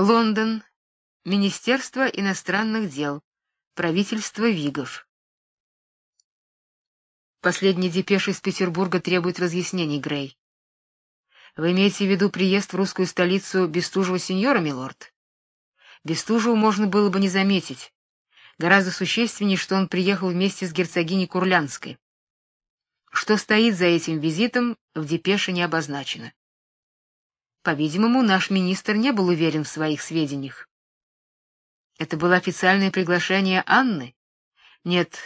Лондон. Министерство иностранных дел. Правительство Вигов. Последний депеш из Петербурга требует разъяснений, Грей. Вы имеете в виду приезд в русскую столицу Бестужева сеньора, милорд? Бестужеву можно было бы не заметить. Гораздо существеннее, что он приехал вместе с герцогиней Курлянской. Что стоит за этим визитом, в депеше не обозначено. По-видимому, наш министр не был уверен в своих сведениях. Это было официальное приглашение Анны? Нет,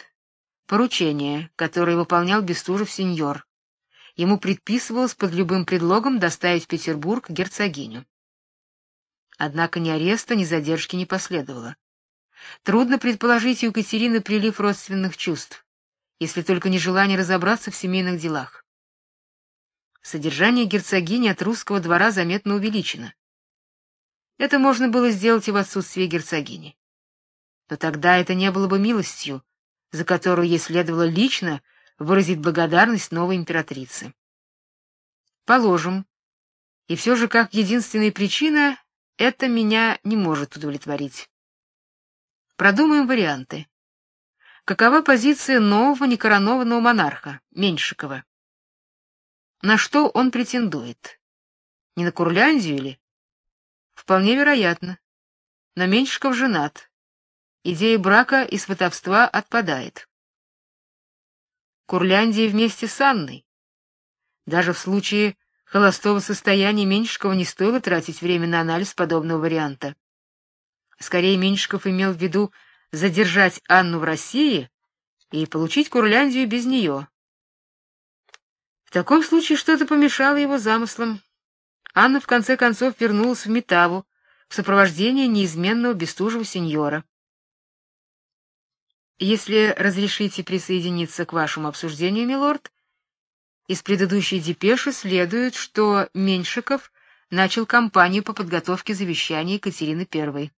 поручение, которое выполнял Бестужев сеньор. Ему предписывалось под любым предлогом доставить в Петербург герцогиню. Однако ни ареста, ни задержки не последовало. Трудно предположить у Екатерины прилив родственных чувств, если только не желание разобраться в семейных делах. Содержание герцогини от русского двора заметно увеличено. Это можно было сделать и в отсутствие герцогини. Но тогда это не было бы милостью, за которую ей следовало лично выразить благодарность новой императрице. Положим. И все же как единственная причина это меня не может удовлетворить. Продумаем варианты. Какова позиция нового некоронованного монарха, Меньшикова? На что он претендует? Не на Курляндию или? Вполне вероятно. Но Меньшиков женат. Идея брака и сватовства отпадает. Курляндия вместе с Анной. Даже в случае холостого состояния Меньшикова не стоило тратить время на анализ подобного варианта. Скорее Меньшиков имел в виду задержать Анну в России и получить Курляндию без нее. В таком случае что-то помешало его замыслам. Анна в конце концов вернулась в Метаву в сопровождении неизменного Бестужева сеньора. Если разрешите присоединиться к вашему обсуждению, милорд, из предыдущей депеши следует, что Меньшиков начал кампанию по подготовке завещания Екатерины I.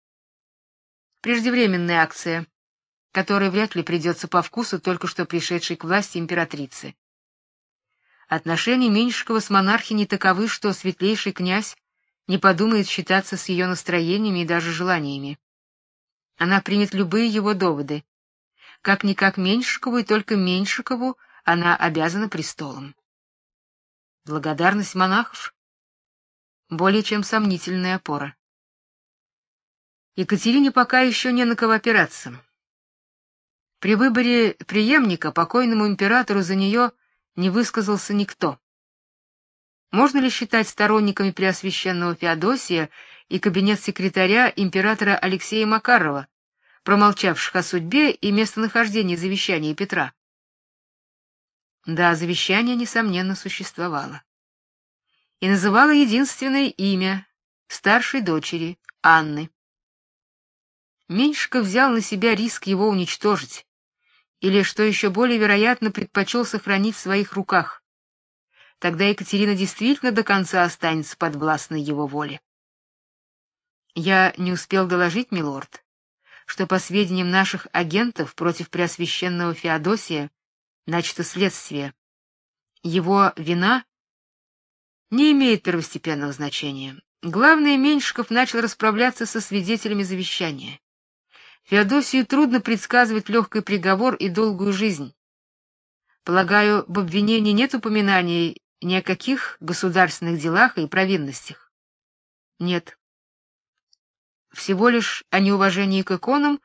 Преждевременная акция, которая вряд ли придется по вкусу только что пришедшей к власти императрицы. Отношения Меньшикова с монархиней таковы, что светлейший князь не подумает считаться с ее настроениями и даже желаниями. Она примет любые его доводы. Как никак Меньшикову и только Меньшикову она обязана престолом. Благодарность монахов более чем сомнительная опора. Екатерине пока еще не на кого опираться. При выборе преемника покойному императору за нее не высказался никто. Можно ли считать сторонниками преосвященного Феодосия и кабинет секретаря императора Алексея Макарова, промолчавших о судьбе и местонахождении завещания Петра? Да, завещание несомненно существовало. И называло единственное имя старшей дочери Анны. Меньшиков взял на себя риск его уничтожить, или, что еще более вероятно, предпочел сохранить в своих руках. Тогда Екатерина действительно до конца останется подвластной его воле. Я не успел доложить, милорд, что по сведениям наших агентов против преосвященного Феодосия начато следствие. Его вина не имеет первостепенного значения. Главное, Меньшиков начал расправляться со свидетелями завещания. Феодосию трудно предсказывать легкий приговор и долгую жизнь. Полагаю, в обвинении нет упоминаний ни о каких государственных делах и провинностях. Нет. Всего лишь о неуважении к иконам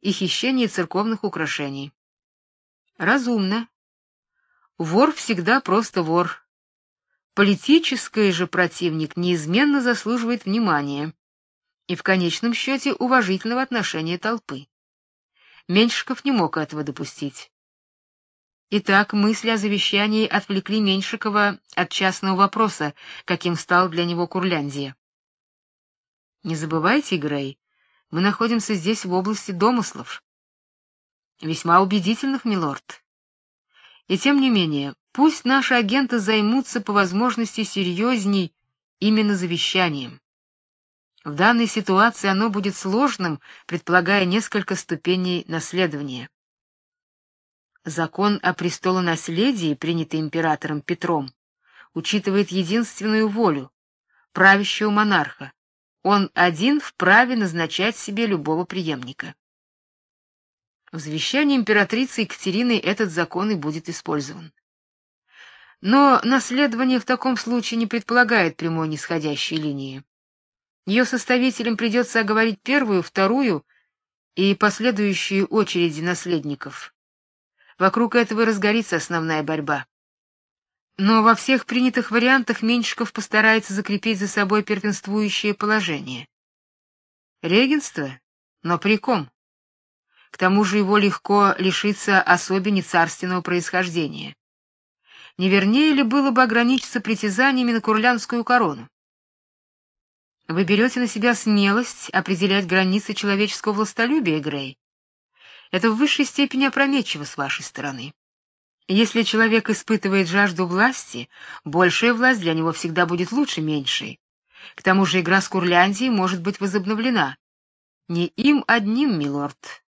и хищении церковных украшений. Разумно. Вор всегда просто вор. Политический же противник неизменно заслуживает внимания и в конечном счете уважительного отношения толпы. Меньшиков не мог этого допустить. Итак, мысли о завещании отвлекли Меньшикова от частного вопроса, каким стал для него Курляндия. Не забывайте, Грей, мы находимся здесь в области домыслов. Весьма убедительных, милорд. И тем не менее, пусть наши агенты займутся по возможности серьезней именно завещанием. В данной ситуации оно будет сложным, предполагая несколько ступеней наследования. Закон о престолонаследии, принятый императором Петром, учитывает единственную волю правящего монарха, он один вправе назначать себе любого преемника. В завещании императрицы Екатерины этот закон и будет использован. Но наследование в таком случае не предполагает прямой нисходящей линии. Ее составителям придется оговорить первую, вторую и последующие очереди наследников. Вокруг этого разгорится основная борьба. Но во всех принятых вариантах Меньшиков постарается закрепить за собой первенствующее положение. Регенство? Но при ком? К тому же его легко лишиться особенно царственного происхождения. Не вернее ли было бы ограничиться притязаниями на курлянскую корону? Вы берете на себя смелость определять границы человеческого властолюбия, Грей. Это в высшей степени опрометчиво с вашей стороны. Если человек испытывает жажду власти, большая власть для него всегда будет лучше меньшей. К тому же игра с Курляндией может быть возобновлена. Не им одним, милорд,